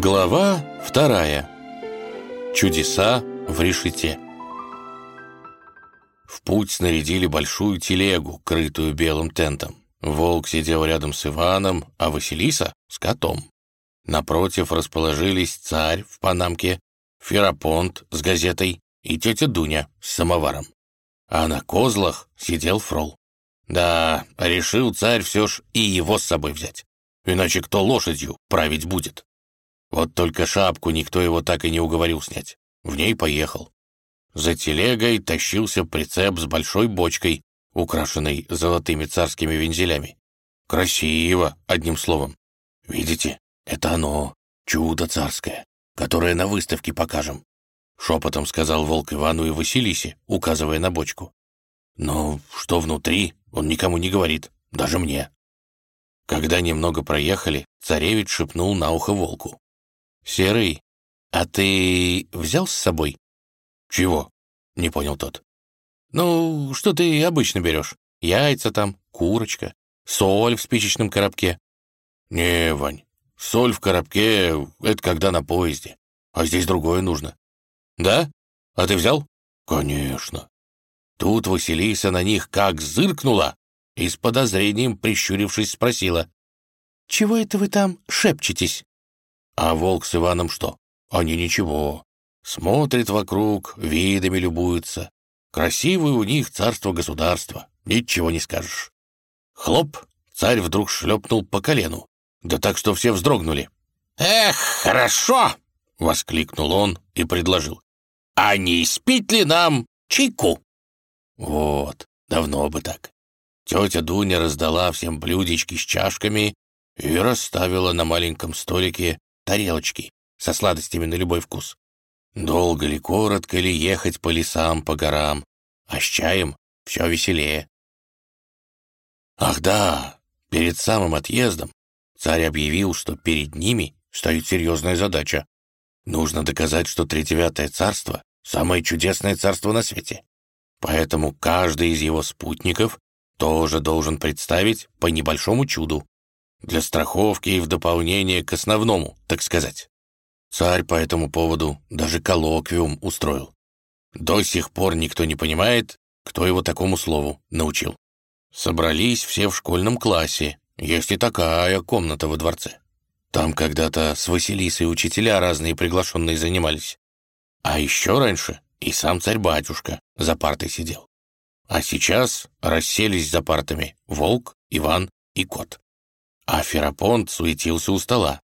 Глава вторая. Чудеса в решете. В путь снарядили большую телегу, крытую белым тентом. Волк сидел рядом с Иваном, а Василиса — с котом. Напротив расположились царь в панамке, Ферапонт с газетой и тетя Дуня с самоваром. А на козлах сидел Фрол. Да, решил царь все ж и его с собой взять. Иначе кто лошадью править будет? Вот только шапку никто его так и не уговорил снять. В ней поехал. За телегой тащился прицеп с большой бочкой, украшенной золотыми царскими вензелями. Красиво, одним словом. Видите, это оно, чудо царское, которое на выставке покажем. Шепотом сказал волк Ивану и Василисе, указывая на бочку. Но что внутри, он никому не говорит, даже мне. Когда немного проехали, царевич шепнул на ухо волку. «Серый, а ты взял с собой?» «Чего?» — не понял тот. «Ну, что ты обычно берешь? Яйца там, курочка, соль в спичечном коробке». «Не, Вань, соль в коробке — это когда на поезде, а здесь другое нужно». «Да? А ты взял?» «Конечно». Тут Василиса на них как зыркнула и с подозрением, прищурившись, спросила. «Чего это вы там шепчетесь?» А волк с Иваном что? Они ничего. Смотрят вокруг, видами любуются. Красивое у них царство-государство, ничего не скажешь. Хлоп, царь вдруг шлепнул по колену, да так, что все вздрогнули. «Эх, хорошо!» — воскликнул он и предложил. «А не испить ли нам чайку?» Вот, давно бы так. Тетя Дуня раздала всем блюдечки с чашками и расставила на маленьком столике тарелочки со сладостями на любой вкус. Долго ли, коротко ли ехать по лесам, по горам, а с чаем все веселее. Ах да, перед самым отъездом царь объявил, что перед ними стоит серьезная задача. Нужно доказать, что тридевятое царство — самое чудесное царство на свете. Поэтому каждый из его спутников тоже должен представить по небольшому чуду для страховки и в дополнение к основному, так сказать. Царь по этому поводу даже коллоквиум устроил. До сих пор никто не понимает, кто его такому слову научил. Собрались все в школьном классе, есть и такая комната во дворце. Там когда-то с Василисой учителя разные приглашенные занимались. А еще раньше и сам царь-батюшка за партой сидел. А сейчас расселись за партами Волк, Иван и Кот а Ферапонт суетился у стола.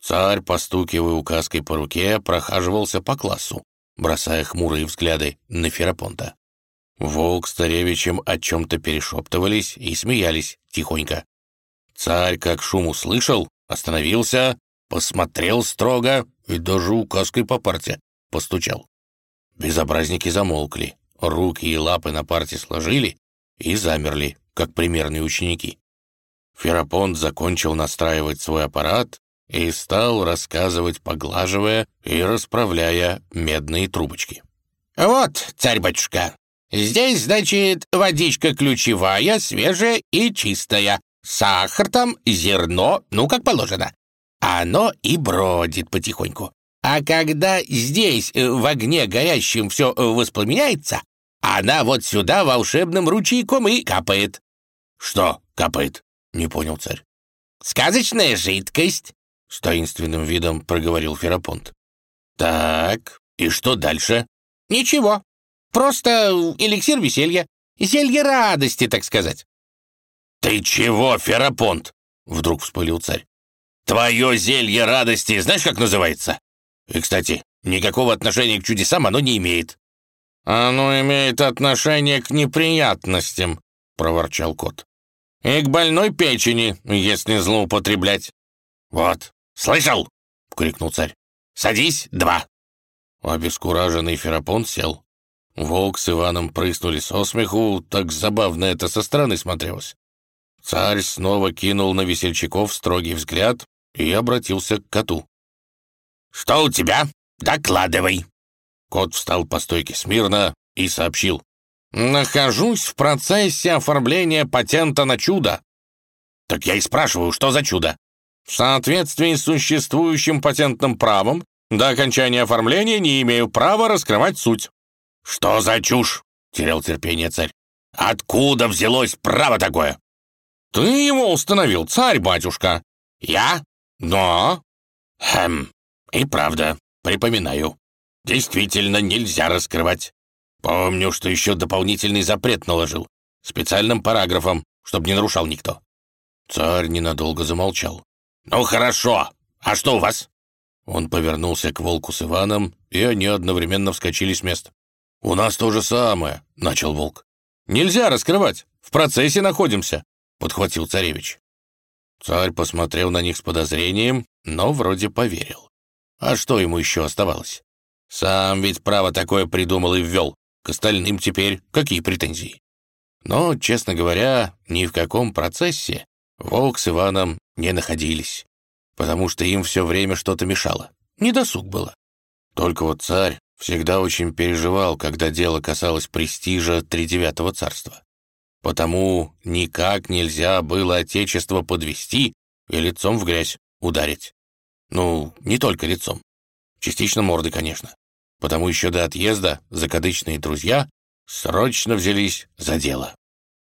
Царь, постукивая указкой по руке, прохаживался по классу, бросая хмурые взгляды на Ферапонта. Волк с царевичем о чем-то перешептывались и смеялись тихонько. Царь, как шум услышал, остановился, посмотрел строго и даже указкой по парте постучал. Безобразники замолкли, руки и лапы на парте сложили и замерли, как примерные ученики. Ферапонт закончил настраивать свой аппарат и стал рассказывать, поглаживая и расправляя медные трубочки. «Вот, царь-батюшка, здесь, значит, водичка ключевая, свежая и чистая, сахар там, зерно, ну, как положено. Оно и бродит потихоньку. А когда здесь э, в огне горящем все э, воспламеняется, она вот сюда волшебным ручейком и капает». «Что капает?» — не понял царь. «Сказочная жидкость», — с таинственным видом проговорил Ферапонт. «Так, и что дальше?» «Ничего. Просто эликсир веселья. Зелье радости, так сказать». «Ты чего, Ферапонт?» — вдруг вспылил царь. «Твое зелье радости знаешь, как называется? И, кстати, никакого отношения к чудесам оно не имеет». «Оно имеет отношение к неприятностям», — проворчал кот и к больной печени, если злоупотреблять». «Вот, слышал?» — крикнул царь. «Садись, два!» Обескураженный Ферапонт сел. Волк с Иваном прыснули со смеху, так забавно это со стороны смотрелось. Царь снова кинул на весельчаков строгий взгляд и обратился к коту. «Что у тебя? Докладывай!» Кот встал по стойке смирно и сообщил. «Нахожусь в процессе оформления патента на чудо». «Так я и спрашиваю, что за чудо?» В соответствии с существующим патентным правом, до окончания оформления не имею права раскрывать суть». «Что за чушь?» — терял терпение царь. «Откуда взялось право такое?» «Ты его установил, царь-батюшка». «Я? Но...» «Хм, и правда, припоминаю. Действительно нельзя раскрывать. Помню, что еще дополнительный запрет наложил. Специальным параграфом, чтобы не нарушал никто». Царь ненадолго замолчал. «Ну хорошо, а что у вас?» Он повернулся к волку с Иваном, и они одновременно вскочили с места. «У нас то же самое», — начал волк. «Нельзя раскрывать, в процессе находимся», — подхватил царевич. Царь посмотрел на них с подозрением, но вроде поверил. А что ему еще оставалось? Сам ведь право такое придумал и ввел. К остальным теперь какие претензии? Но, честно говоря, ни в каком процессе Волк с Иваном не находились, потому что им все время что-то мешало. Недосуг было. Только вот царь всегда очень переживал, когда дело касалось престижа Тридевятого царства. Потому никак нельзя было отечество подвести и лицом в грязь ударить. Ну, не только лицом. Частично морды, конечно. Потому еще до отъезда закадычные друзья срочно взялись за дело.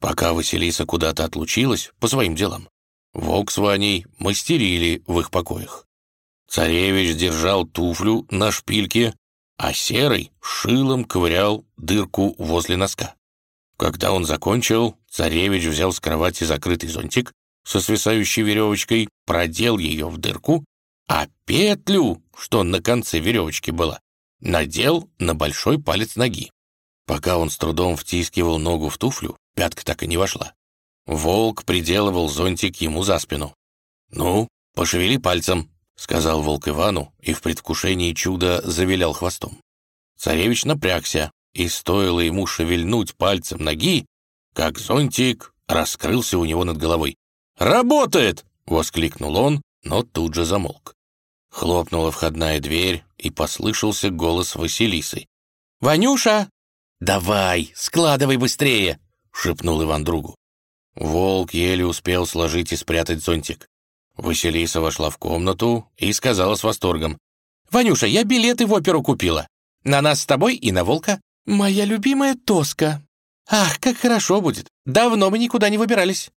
Пока Василиса куда-то отлучилась по своим делам, Волк с Ваней мастерили в их покоях. Царевич держал туфлю на шпильке, а Серый шилом ковырял дырку возле носка. Когда он закончил, царевич взял с кровати закрытый зонтик со свисающей веревочкой, продел ее в дырку, а петлю, что на конце веревочки была, надел на большой палец ноги. Пока он с трудом втискивал ногу в туфлю, пятка так и не вошла. Волк приделывал зонтик ему за спину. «Ну, пошевели пальцем», — сказал волк Ивану и в предвкушении чуда завилял хвостом. Царевич напрягся, и стоило ему шевельнуть пальцем ноги, как зонтик раскрылся у него над головой. «Работает!» — воскликнул он, но тут же замолк. Хлопнула входная дверь, и послышался голос Василисы. «Ванюша!» «Давай, складывай быстрее!» — шепнул Иван другу. Волк еле успел сложить и спрятать зонтик. Василиса вошла в комнату и сказала с восторгом. «Ванюша, я билеты в оперу купила. На нас с тобой и на Волка. Моя любимая Тоска. Ах, как хорошо будет. Давно мы никуда не выбирались».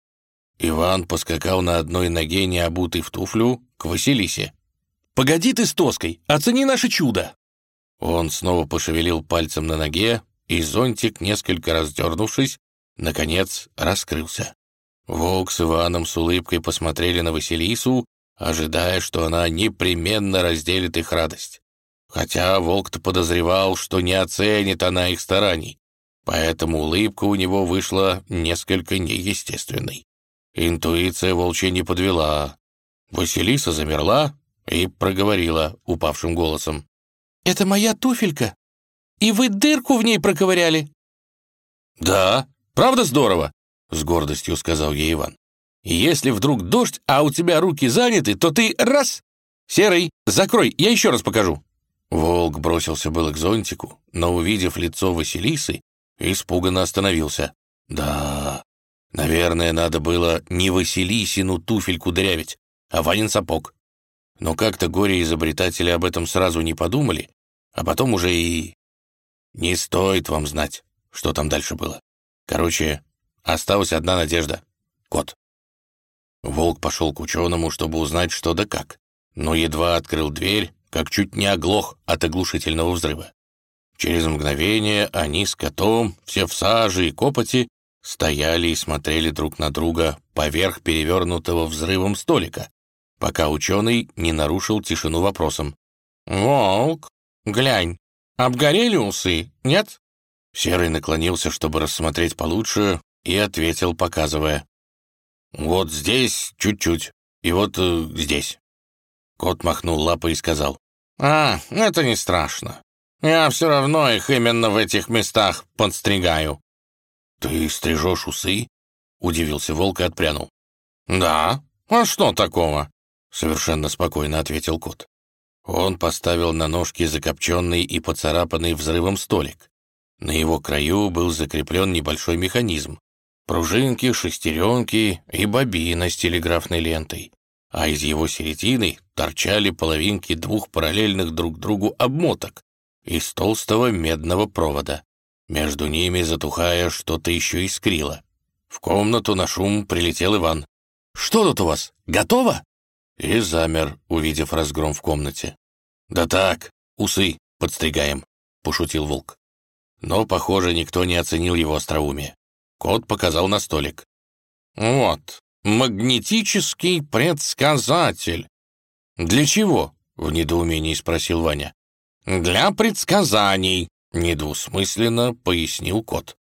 Иван поскакал на одной ноге, не обутый в туфлю, к Василисе. «Погоди ты с Тоской, оцени наше чудо!» Он снова пошевелил пальцем на ноге, и зонтик, несколько раз дернувшись, наконец раскрылся. Волк с Иваном с улыбкой посмотрели на Василису, ожидая, что она непременно разделит их радость. Хотя волк-то подозревал, что не оценит она их стараний, поэтому улыбка у него вышла несколько неестественной. Интуиция волчья не подвела. Василиса замерла и проговорила упавшим голосом. «Это моя туфелька, и вы дырку в ней проковыряли?» «Да», Правда здорово?» — с гордостью сказал ей Иван. «Если вдруг дождь, а у тебя руки заняты, то ты раз! Серый, закрой, я еще раз покажу!» Волк бросился было к зонтику, но, увидев лицо Василисы, испуганно остановился. «Да, наверное, надо было не Василисину туфельку дырявить, а Ванин сапог. Но как-то горе-изобретатели об этом сразу не подумали, а потом уже и... Не стоит вам знать, что там дальше было. Короче, осталась одна надежда — кот. Волк пошел к ученому, чтобы узнать, что да как, но едва открыл дверь, как чуть не оглох от оглушительного взрыва. Через мгновение они с котом, все в саже и копоти, стояли и смотрели друг на друга поверх перевернутого взрывом столика, пока ученый не нарушил тишину вопросом. «Волк, глянь, обгорели усы, нет?» Серый наклонился, чтобы рассмотреть получше, и ответил, показывая. «Вот здесь чуть-чуть, и вот э, здесь». Кот махнул лапой и сказал. «А, это не страшно. Я все равно их именно в этих местах подстригаю». «Ты стрижешь усы?» — удивился волк и отпрянул. «Да? А что такого?» — совершенно спокойно ответил кот. Он поставил на ножки закопченный и поцарапанный взрывом столик. На его краю был закреплен небольшой механизм. Пружинки, шестеренки и бобина с телеграфной лентой. а из его середины торчали половинки двух параллельных друг другу обмоток из толстого медного провода. Между ними, затухая, что-то еще искрило. В комнату на шум прилетел Иван. «Что тут у вас? Готово?» И замер, увидев разгром в комнате. «Да так, усы подстригаем», — пошутил волк. Но, похоже, никто не оценил его остроумие. Кот показал на столик. «Вот, магнетический предсказатель». «Для чего?» — в недоумении спросил Ваня. «Для предсказаний», — недвусмысленно пояснил кот.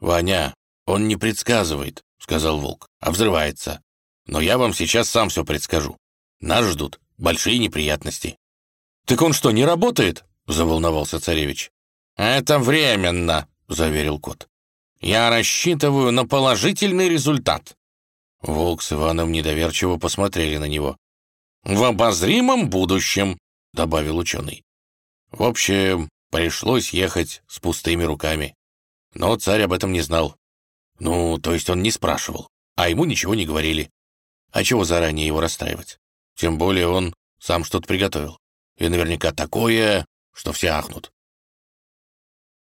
«Ваня, он не предсказывает», — сказал волк, — «а взрывается. Но я вам сейчас сам все предскажу. Нас ждут большие неприятности». «Так он что, не работает?» — заволновался царевич. «Это временно», — заверил кот. «Я рассчитываю на положительный результат». Волк с Иваном недоверчиво посмотрели на него. «В обозримом будущем», — добавил ученый. В общем, пришлось ехать с пустыми руками. Но царь об этом не знал. Ну, то есть он не спрашивал, а ему ничего не говорили. А чего заранее его расстраивать? Тем более он сам что-то приготовил. И наверняка такое, что все ахнут.